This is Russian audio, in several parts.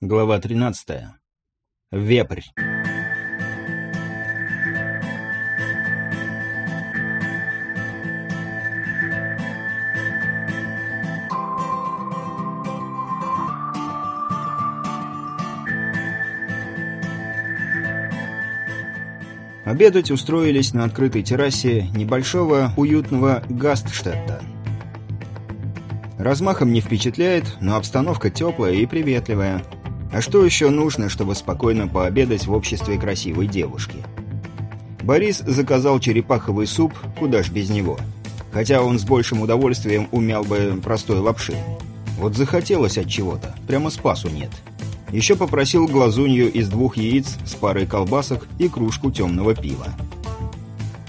Глава 13. Вепрь. Обедать устроились на открытой террасе небольшого уютного Гастштетта. Размахом не впечатляет, но обстановка теплая и приветливая – а что еще нужно, чтобы спокойно пообедать в обществе красивой девушки? Борис заказал черепаховый суп, куда ж без него. Хотя он с большим удовольствием умял бы простой лапши. Вот захотелось от чего-то, прямо спасу нет. Еще попросил глазунью из двух яиц с парой колбасок и кружку темного пива.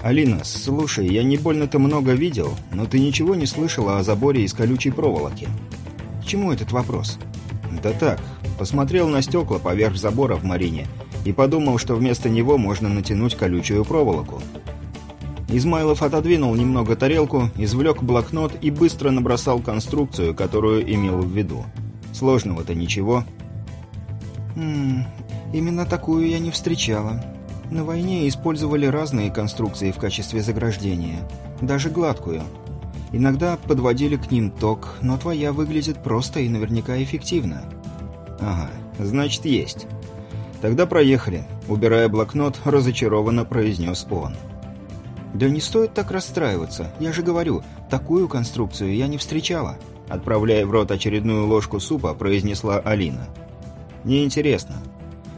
«Алина, слушай, я не больно-то много видел, но ты ничего не слышала о заборе из колючей проволоки?» «К чему этот вопрос?» «Да так, Посмотрел на стекла поверх забора в Марине и подумал, что вместо него можно натянуть колючую проволоку. Измайлов отодвинул немного тарелку, извлек блокнот и быстро набросал конструкцию, которую имел в виду. Сложного-то ничего. «Ммм, именно такую я не встречала. На войне использовали разные конструкции в качестве заграждения, даже гладкую. Иногда подводили к ним ток, но твоя выглядит просто и наверняка эффективно». «Ага, значит, есть. Тогда проехали», — убирая блокнот, разочарованно произнес он. «Да не стоит так расстраиваться. Я же говорю, такую конструкцию я не встречала», — отправляя в рот очередную ложку супа, произнесла Алина. «Неинтересно.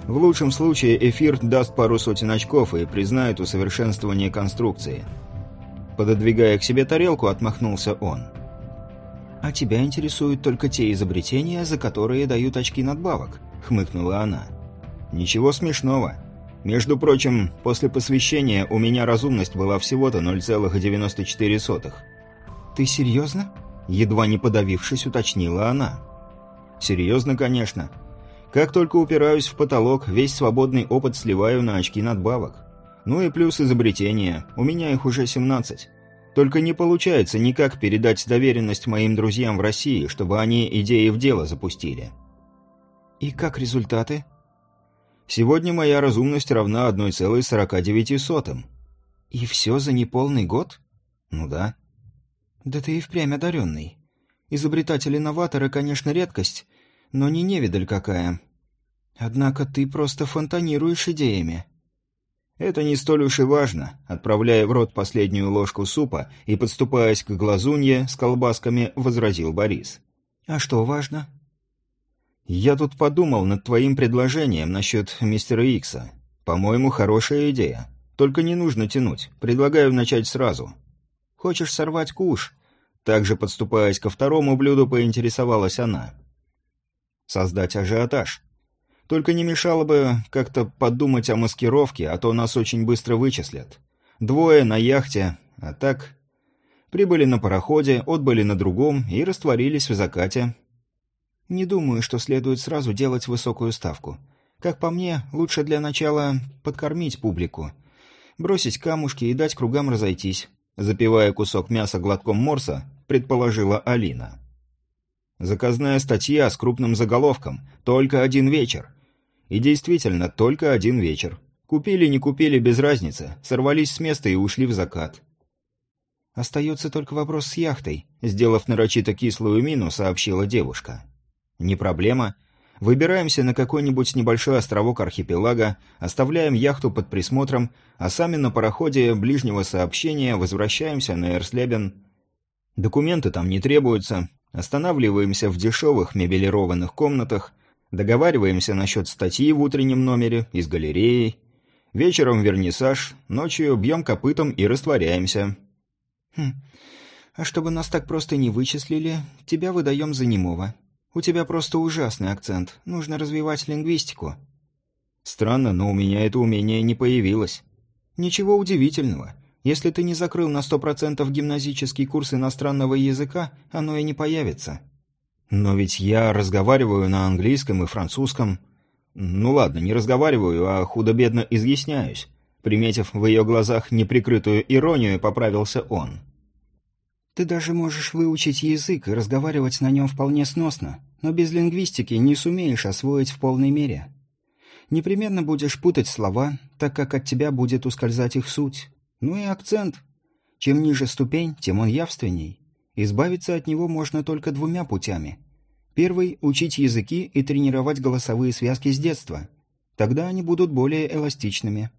В лучшем случае эфир даст пару сотен очков и признает усовершенствование конструкции». Пододвигая к себе тарелку, отмахнулся он. «А тебя интересуют только те изобретения, за которые дают очки надбавок», — хмыкнула она. «Ничего смешного. Между прочим, после посвящения у меня разумность была всего-то 0,94». «Ты серьезно?» — едва не подавившись, уточнила она. «Серьезно, конечно. Как только упираюсь в потолок, весь свободный опыт сливаю на очки надбавок. Ну и плюс изобретения. У меня их уже 17. Только не получается никак передать доверенность моим друзьям в России, чтобы они идеи в дело запустили. И как результаты? Сегодня моя разумность равна 1,49. И все за неполный год? Ну да. Да ты и впрямь одаренный. Изобретатели-новаторы, конечно, редкость, но не невидаль какая. Однако ты просто фонтанируешь идеями. Это не столь уж и важно, отправляя в рот последнюю ложку супа и подступаясь к глазунье с колбасками, возразил Борис. А что важно? Я тут подумал над твоим предложением насчет мистера Икса. По-моему, хорошая идея. Только не нужно тянуть. Предлагаю начать сразу. Хочешь сорвать куш? Также подступаясь ко второму блюду, поинтересовалась она. Создать ажиотаж. Только не мешало бы как-то подумать о маскировке, а то нас очень быстро вычислят. Двое на яхте, а так... Прибыли на пароходе, отбыли на другом и растворились в закате. Не думаю, что следует сразу делать высокую ставку. Как по мне, лучше для начала подкормить публику. Бросить камушки и дать кругам разойтись. Запивая кусок мяса глотком морса, предположила Алина. Заказная статья с крупным заголовком «Только один вечер». И действительно, только один вечер. Купили, не купили, без разницы. Сорвались с места и ушли в закат. «Остается только вопрос с яхтой», — сделав нарочито кислую мину, сообщила девушка. «Не проблема. Выбираемся на какой-нибудь небольшой островок архипелага, оставляем яхту под присмотром, а сами на пароходе ближнего сообщения возвращаемся на Эрслебен. Документы там не требуются. Останавливаемся в дешевых мебелированных комнатах, Договариваемся насчет статьи в утреннем номере и с галереей. Вечером вернисаж, ночью бьем копытом и растворяемся. Хм. А чтобы нас так просто не вычислили, тебя выдаем за немого. У тебя просто ужасный акцент. Нужно развивать лингвистику. Странно, но у меня это умение не появилось. Ничего удивительного. Если ты не закрыл на сто процентов гимназический курс иностранного языка, оно и не появится. Но ведь я разговариваю на английском и французском. Ну ладно, не разговариваю, а худо-бедно изъясняюсь. Приметив в ее глазах неприкрытую иронию, поправился он. «Ты даже можешь выучить язык и разговаривать на нем вполне сносно. но без лингвистики не сумеешь освоить в полной мере. Непременно будешь путать слова, так как от тебя будет ускользать их суть. Ну и акцент. Чем ниже ступень, тем он явственней. Избавиться от него можно только двумя путями. Первый – учить языки и тренировать голосовые связки с детства. Тогда они будут более эластичными.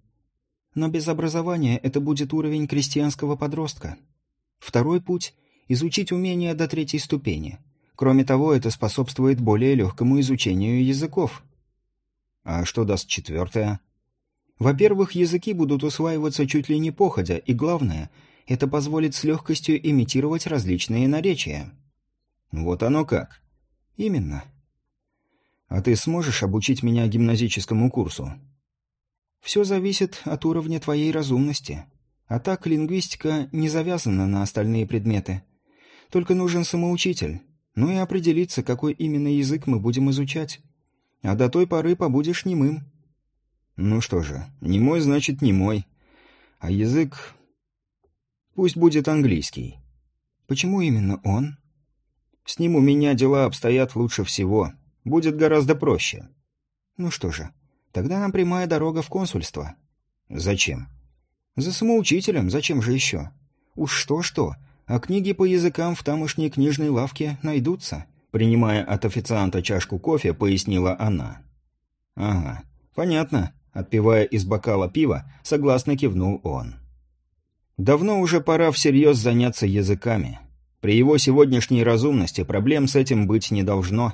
Но без образования это будет уровень крестьянского подростка. Второй путь – изучить умения до третьей ступени. Кроме того, это способствует более легкому изучению языков. А что даст четвертое? Во-первых, языки будут усваиваться чуть ли не походя, и главное – это позволит с легкостью имитировать различные наречия. Вот оно как. Именно. А ты сможешь обучить меня гимназическому курсу? Все зависит от уровня твоей разумности. А так лингвистика не завязана на остальные предметы. Только нужен самоучитель. Ну и определиться, какой именно язык мы будем изучать. А до той поры побудешь немым. Ну что же, немой значит немой. А язык... Пусть будет английский. Почему именно он? С ним у меня дела обстоят лучше всего. Будет гораздо проще. Ну что же, тогда нам прямая дорога в консульство. Зачем? За самоучителем, зачем же еще? Уж что-что, а книги по языкам в тамошней книжной лавке найдутся. Принимая от официанта чашку кофе, пояснила она. «Ага, понятно», — отпивая из бокала пива, согласно кивнул он. «Давно уже пора всерьез заняться языками. При его сегодняшней разумности проблем с этим быть не должно.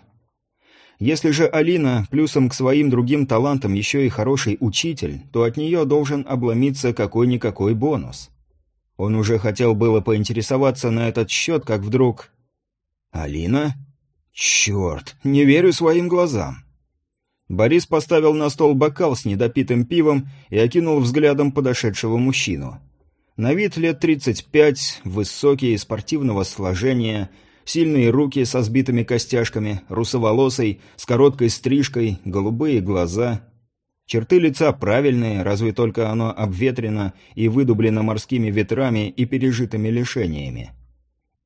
Если же Алина плюсом к своим другим талантам еще и хороший учитель, то от нее должен обломиться какой-никакой бонус. Он уже хотел было поинтересоваться на этот счет, как вдруг... «Алина? Черт, не верю своим глазам!» Борис поставил на стол бокал с недопитым пивом и окинул взглядом подошедшего мужчину. На вид лет 35, высокий, спортивного сложения – Сильные руки со сбитыми костяшками, русоволосый, с короткой стрижкой, голубые глаза. Черты лица правильные, разве только оно обветрено и выдублено морскими ветрами и пережитыми лишениями.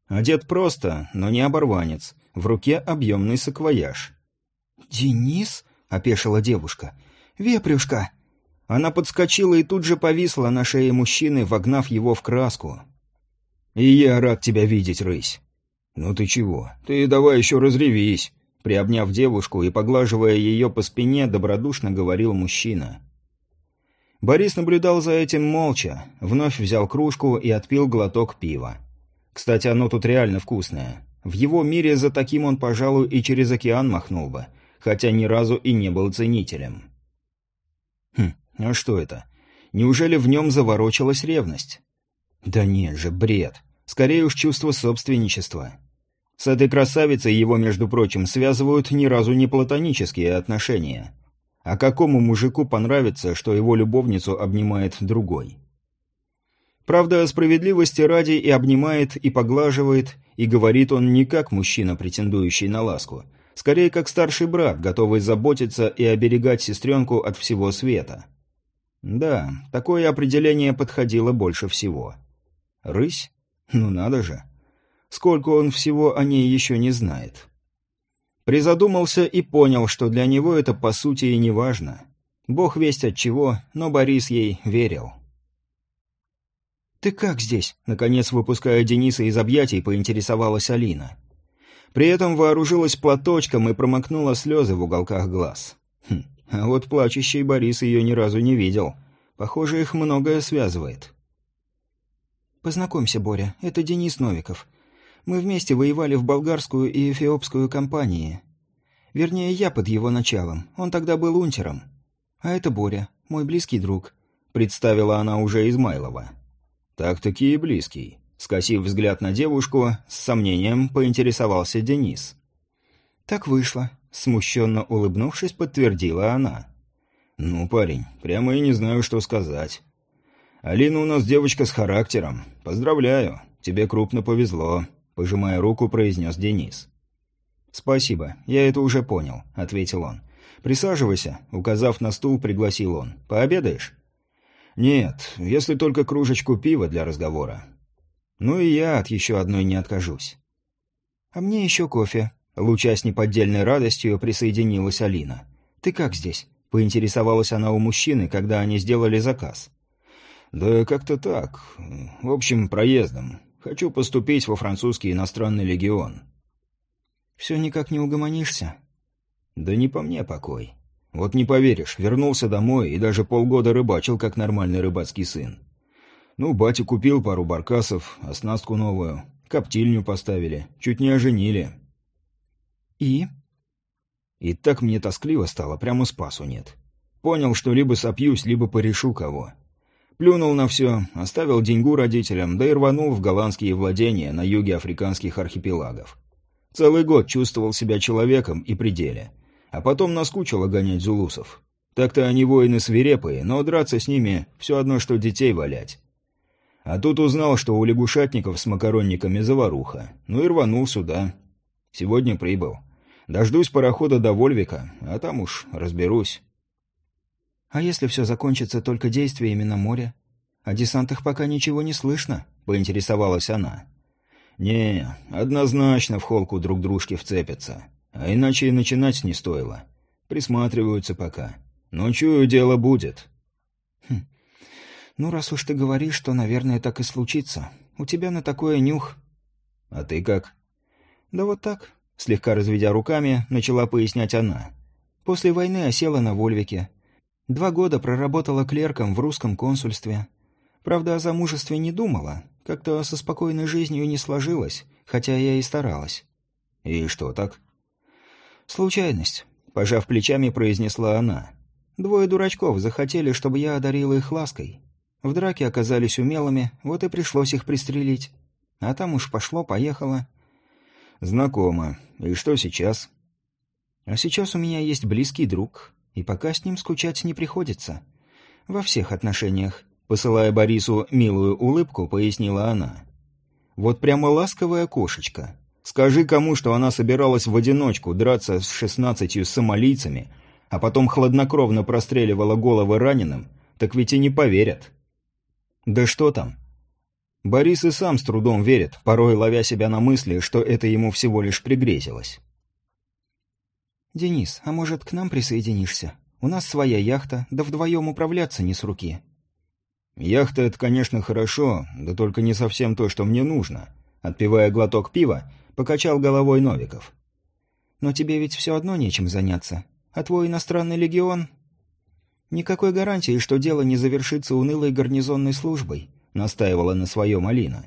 Одет просто, но не оборванец. В руке объемный саквояж. «Денис?» — опешила девушка. «Вепрюшка!» Она подскочила и тут же повисла на шее мужчины, вогнав его в краску. «И я рад тебя видеть, рысь. «Ну ты чего? Ты давай еще разревись!» Приобняв девушку и поглаживая ее по спине, добродушно говорил мужчина. Борис наблюдал за этим молча, вновь взял кружку и отпил глоток пива. Кстати, оно тут реально вкусное. В его мире за таким он, пожалуй, и через океан махнул бы, хотя ни разу и не был ценителем. Хм, а что это? Неужели в нем заворочилась ревность? Да нет же, бред. Скорее уж чувство собственничества. С этой красавицей его, между прочим, связывают ни разу не платонические отношения. А какому мужику понравится, что его любовницу обнимает другой? Правда, справедливости ради и обнимает, и поглаживает, и говорит он не как мужчина, претендующий на ласку, скорее как старший брат, готовый заботиться и оберегать сестренку от всего света. Да, такое определение подходило больше всего. Рысь? Ну надо же. Сколько он всего о ней еще не знает. Призадумался и понял, что для него это по сути и не важно. Бог весть от чего, но Борис ей верил. «Ты как здесь?» — наконец, выпуская Дениса из объятий, поинтересовалась Алина. При этом вооружилась платочком и промокнула слезы в уголках глаз. Хм, а вот плачущий Борис ее ни разу не видел. Похоже, их многое связывает. «Познакомься, Боря, это Денис Новиков. Мы вместе воевали в болгарскую и эфиопскую компании. Вернее, я под его началом. Он тогда был унтером. А это Боря, мой близкий друг», — представила она уже Измайлова. «Так-таки и близкий». Скосив взгляд на девушку, с сомнением поинтересовался Денис. «Так вышло», — смущенно улыбнувшись, подтвердила она. «Ну, парень, прямо и не знаю, что сказать. Алина у нас девочка с характером. Поздравляю, тебе крупно повезло пожимая руку, произнес Денис. «Спасибо, я это уже понял», — ответил он. «Присаживайся», — указав на стул, пригласил он. «Пообедаешь?» «Нет, если только кружечку пива для разговора». «Ну и я от еще одной не откажусь». «А мне еще кофе», Лучась неподдельной радостью, присоединилась Алина. «Ты как здесь?» — поинтересовалась она у мужчины, когда они сделали заказ. «Да как-то так. В общем, проездом. Хочу поступить во французский иностранный легион». «Все никак не угомонишься?» «Да не по мне покой. Вот не поверишь, вернулся домой и даже полгода рыбачил, как нормальный рыбацкий сын. Ну, батя купил пару баркасов, оснастку новую, коптильню поставили, чуть не оженили». «И?» И так мне тоскливо стало, прямо спасу нет. Понял, что либо сопьюсь, либо порешу кого. Плюнул на все, оставил деньгу родителям, да и рванул в голландские владения на юге африканских архипелагов. Целый год чувствовал себя человеком и пределе. А потом наскучило гонять зулусов. Так-то они воины свирепые, но драться с ними все одно, что детей валять. А тут узнал, что у лягушатников с макаронниками заваруха. Ну и рванул сюда. Сегодня прибыл. Дождусь парохода до Вольвика, а там уж разберусь. «А если все закончится только действиями на море? О десантах пока ничего не слышно», — поинтересовалась она. «Не, однозначно в холку друг дружки вцепятся. А иначе и начинать не стоило. Присматриваются пока. Но чую, дело будет». «Хм. Ну, раз уж ты говоришь, то, наверное, так и случится. У тебя на такое нюх». «А ты как?» «Да вот так», — слегка разведя руками, начала пояснять она. «После войны осела на Вольвике. Два года проработала клерком в русском консульстве. Правда, о замужестве не думала. Как-то со спокойной жизнью не сложилось, хотя я и старалась. «И что так?» «Случайность», — пожав плечами, произнесла она. «Двое дурачков захотели, чтобы я одарила их лаской. В драке оказались умелыми, вот и пришлось их пристрелить. А там уж пошло-поехало». «Знакомо. И что сейчас?» «А сейчас у меня есть близкий друг и пока с ним скучать не приходится. Во всех отношениях, посылая Борису милую улыбку, пояснила она. Вот прямо ласковая кошечка. Скажи кому, что она собиралась в одиночку драться с шестнадцатью сомалийцами, а потом хладнокровно простреливала головы раненым, так ведь и не поверят. Да что там? Борис и сам с трудом верит, порой ловя себя на мысли, что это ему всего лишь пригрезилось. «Денис, а может, к нам присоединишься? У нас своя яхта, да вдвоем управляться не с руки». «Яхта — это, конечно, хорошо, да только не совсем то, что мне нужно». Отпивая глоток пива, покачал головой Новиков. «Но тебе ведь все одно нечем заняться. А твой иностранный легион...» «Никакой гарантии, что дело не завершится унылой гарнизонной службой», — настаивала на своем Алина.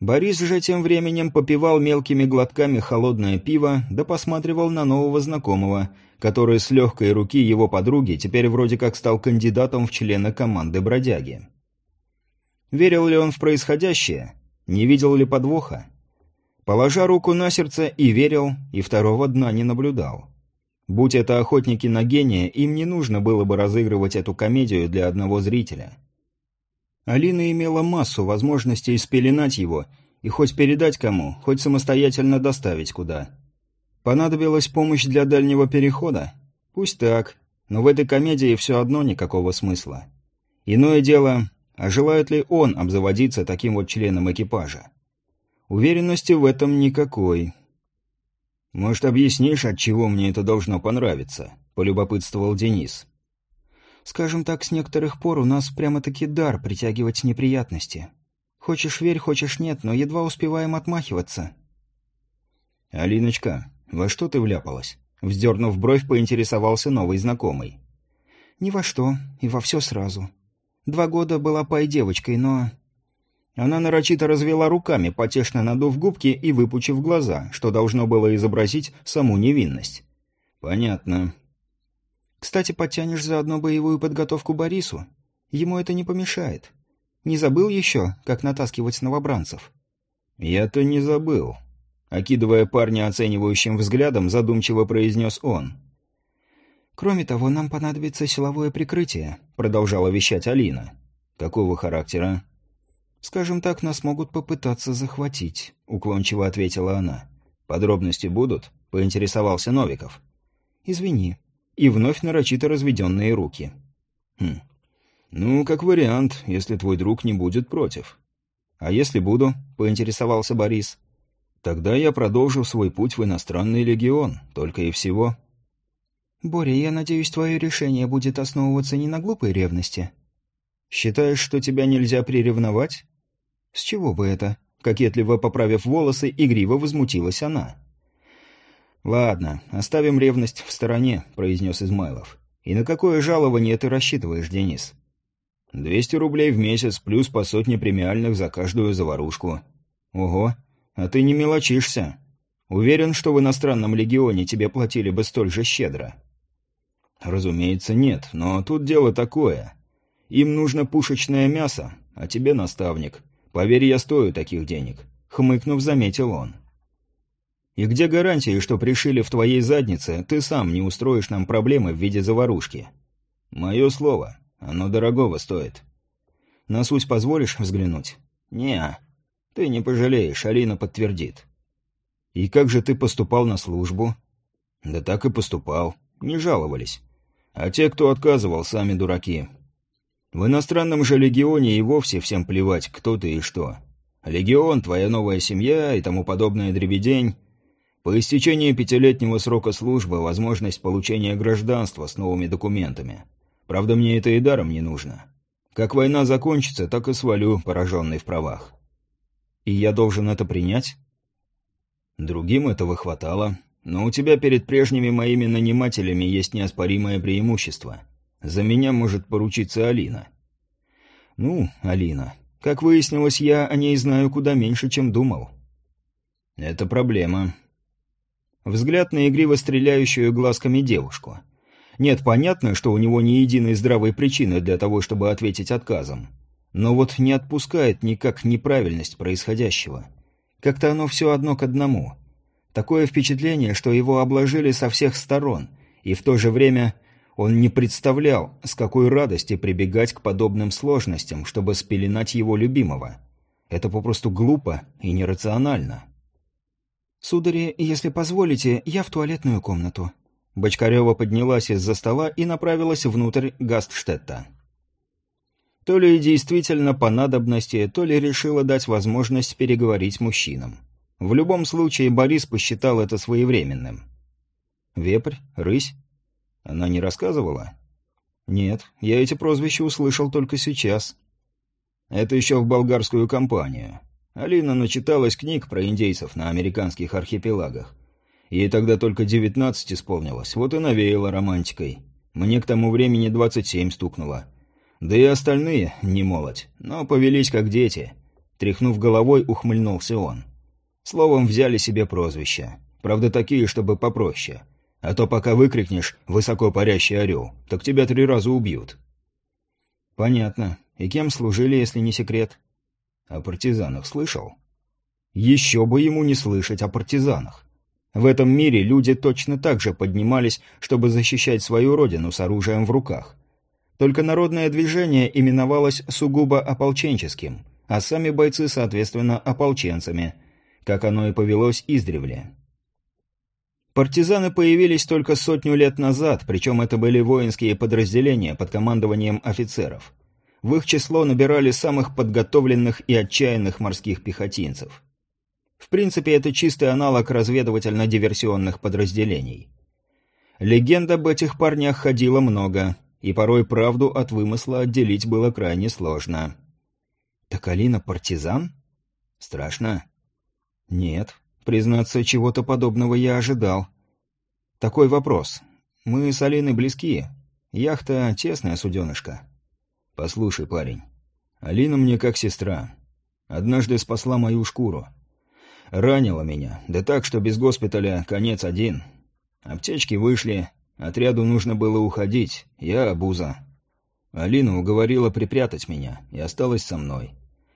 Борис же тем временем попивал мелкими глотками холодное пиво, да посматривал на нового знакомого, который с легкой руки его подруги теперь вроде как стал кандидатом в члены команды бродяги. Верил ли он в происходящее? Не видел ли подвоха? Положа руку на сердце и верил, и второго дна не наблюдал. Будь это охотники на гения, им не нужно было бы разыгрывать эту комедию для одного зрителя. Алина имела массу возможностей спеленать его и хоть передать кому, хоть самостоятельно доставить куда. Понадобилась помощь для дальнего перехода? Пусть так, но в этой комедии все одно никакого смысла. Иное дело, а желает ли он обзаводиться таким вот членом экипажа? Уверенности в этом никакой. «Может, объяснишь, от чего мне это должно понравиться?» – полюбопытствовал Денис. Скажем так, с некоторых пор у нас прямо-таки дар притягивать неприятности. Хочешь верь, хочешь нет, но едва успеваем отмахиваться. «Алиночка, во что ты вляпалась?» Вздернув бровь, поинтересовался новый знакомый. «Ни во что, и во все сразу. Два года была пай-девочкой, но...» Она нарочито развела руками, потешно надув губки и выпучив глаза, что должно было изобразить саму невинность. «Понятно. Кстати, подтянешь заодно боевую подготовку Борису. Ему это не помешает. Не забыл еще, как натаскивать новобранцев?» «Я-то не забыл», — окидывая парня оценивающим взглядом, задумчиво произнес он. «Кроме того, нам понадобится силовое прикрытие», — продолжала вещать Алина. «Какого характера?» «Скажем так, нас могут попытаться захватить», — уклончиво ответила она. «Подробности будут?» — поинтересовался Новиков. «Извини, и вновь нарочито разведенные руки. «Хм. Ну, как вариант, если твой друг не будет против». «А если буду?» — поинтересовался Борис. Тогда я продолжу свой путь в иностранный легион, только и всего. Боря, я надеюсь, твое решение будет основываться не на глупой ревности. Считаешь, что тебя нельзя приревновать? С чего бы это? Кокетливо поправив волосы, игриво возмутилась она. «Ладно, оставим ревность в стороне», — произнес Измайлов. «И на какое жалование ты рассчитываешь, Денис?» «Двести рублей в месяц, плюс по сотне премиальных за каждую заварушку». «Ого, а ты не мелочишься. Уверен, что в иностранном легионе тебе платили бы столь же щедро». «Разумеется, нет, но тут дело такое. Им нужно пушечное мясо, а тебе наставник. Поверь, я стою таких денег», — хмыкнув, заметил он. «И где гарантии, что пришили в твоей заднице, ты сам не устроишь нам проблемы в виде заварушки?» «Мое слово. Оно дорогого стоит». «На суть позволишь взглянуть?» «Не, ты не пожалеешь, Алина подтвердит». «И как же ты поступал на службу?» «Да так и поступал. Не жаловались. А те, кто отказывал, сами дураки. В иностранном же легионе и вовсе всем плевать, кто ты и что. Легион, твоя новая семья и тому подобное дребедень. По истечении пятилетнего срока службы возможность получения гражданства с новыми документами. Правда, мне это и даром не нужно. Как война закончится, так и свалю, пораженный в правах. И я должен это принять? Другим этого хватало. Но у тебя перед прежними моими нанимателями есть неоспоримое преимущество. За меня может поручиться Алина. Ну, Алина. Как выяснилось, я о ней знаю куда меньше, чем думал. Это проблема. Взгляд на игриво стреляющую глазками девушку. Нет, понятно, что у него ни единой здравой причины для того, чтобы ответить отказом. Но вот не отпускает никак неправильность происходящего. Как-то оно все одно к одному. Такое впечатление, что его обложили со всех сторон, и в то же время он не представлял, с какой радости прибегать к подобным сложностям, чтобы спеленать его любимого. Это попросту глупо и нерационально. «Судари, если позволите, я в туалетную комнату». Бочкарева поднялась из-за стола и направилась внутрь Гастштетта. То ли действительно по надобности, то ли решила дать возможность переговорить мужчинам. В любом случае, Борис посчитал это своевременным. «Вепрь? Рысь?» Она не рассказывала? «Нет, я эти прозвища услышал только сейчас». «Это еще в болгарскую компанию. Алина начиталась книг про индейцев на американских архипелагах. Ей тогда только девятнадцать исполнилось, вот и навеяло романтикой. Мне к тому времени двадцать семь стукнуло. Да и остальные не молодь, но повелись как дети». Тряхнув головой, ухмыльнулся он. Словом, взяли себе прозвища. Правда, такие, чтобы попроще. А то пока выкрикнешь «высоко парящий орел», так тебя три раза убьют. Понятно. И кем служили, если не секрет? О партизанах слышал? Еще бы ему не слышать о партизанах. В этом мире люди точно так же поднимались, чтобы защищать свою родину с оружием в руках. Только народное движение именовалось сугубо ополченческим, а сами бойцы, соответственно, ополченцами – как оно и повелось издревле. Партизаны появились только сотню лет назад, причем это были воинские подразделения под командованием офицеров. В их число набирали самых подготовленных и отчаянных морских пехотинцев. В принципе, это чистый аналог разведывательно-диверсионных подразделений. Легенд об этих парнях ходило много, и порой правду от вымысла отделить было крайне сложно. «Так Алина партизан?» «Страшно?» «Нет. Признаться, чего-то подобного я ожидал. Такой вопрос. Мы с Алиной близки. Яхта — тесная суденышка. Послушай, парень. Алина мне как сестра. Однажды спасла мою шкуру. Ранила меня, да так, что без госпиталя конец один. Аптечки вышли, отряду нужно было уходить, я обуза. Алина уговорила припрятать меня и осталась со мной.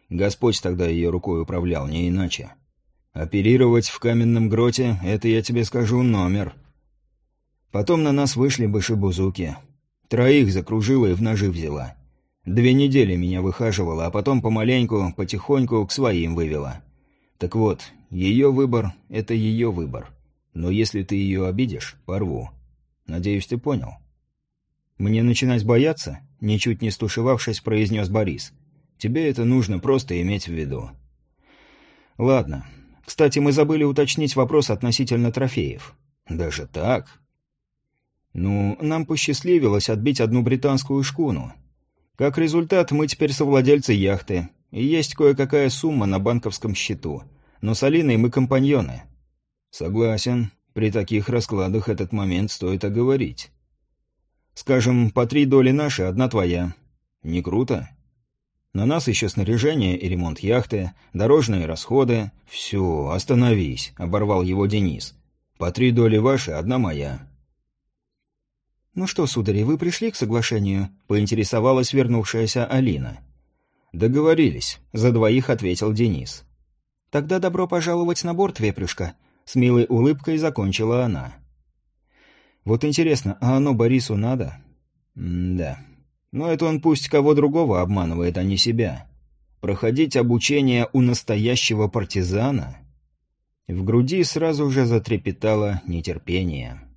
Господь тогда ее рукой управлял, не иначе. Оперировать в каменном гроте — это, я тебе скажу, номер. Потом на нас вышли башибузуки. Троих закружила и в ножи взяла. Две недели меня выхаживала, а потом помаленьку, потихоньку к своим вывела. Так вот, ее выбор — это ее выбор. Но если ты ее обидишь, порву. Надеюсь, ты понял. Мне начинать бояться? Ничуть не стушевавшись, произнес Борис. Тебе это нужно просто иметь в виду. Ладно, Кстати, мы забыли уточнить вопрос относительно трофеев. Даже так? Ну, нам посчастливилось отбить одну британскую шкуну. Как результат, мы теперь совладельцы яхты, и есть кое-какая сумма на банковском счету. Но с Алиной мы компаньоны. Согласен. При таких раскладах этот момент стоит оговорить. Скажем, по три доли наши, одна твоя. Не круто? На нас еще снаряжение и ремонт яхты, дорожные расходы. Все, остановись, оборвал его Денис. По три доли ваши, одна моя. «Ну что, судари, вы пришли к соглашению?» — поинтересовалась вернувшаяся Алина. «Договорились», — за двоих ответил Денис. «Тогда добро пожаловать на борт, Вепрюшка», — с милой улыбкой закончила она. «Вот интересно, а оно Борису надо?» «Да. Но это он пусть кого другого обманывает, а не себя. Проходить обучение у настоящего партизана?» В груди сразу же затрепетало нетерпение.